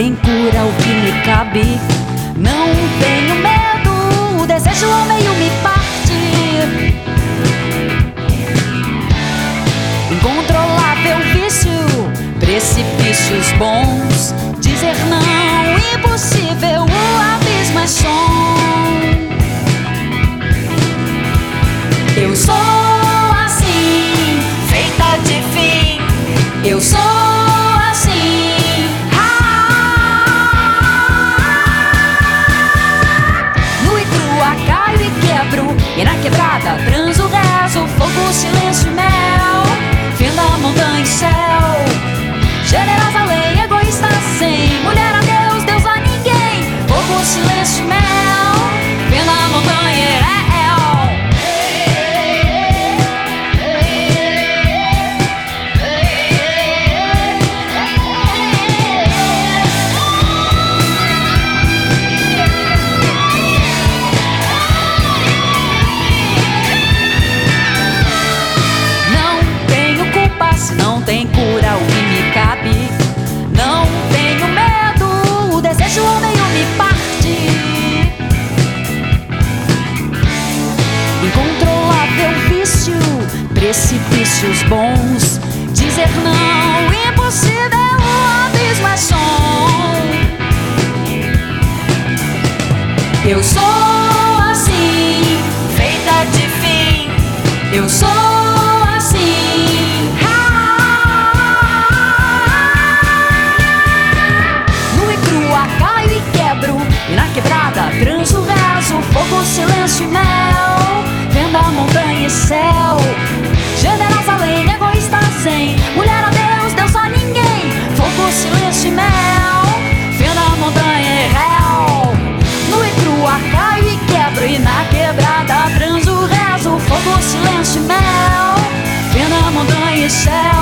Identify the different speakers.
Speaker 1: tem cura o que me cabe. Não tenho medo, o desejo ao meio me parte. Incontrolável vício, precipícios bons. Dizer não, impossível, o abismo é som. Eu sou assim, feita de fim. Eu sou na quebrada, transo, rezo, fogo, silêncio precipícios bons. Dizer não, impossível, o abismo é som. Eu sou assim, feita de fim. Eu sou assim. Quebrada, transo, rezo, fogo, silêncio e mel. Vendo a montanha e céu. E na quebrada, transo, rezo, fogo, silêncio e mel. Vendo a montanha e céu.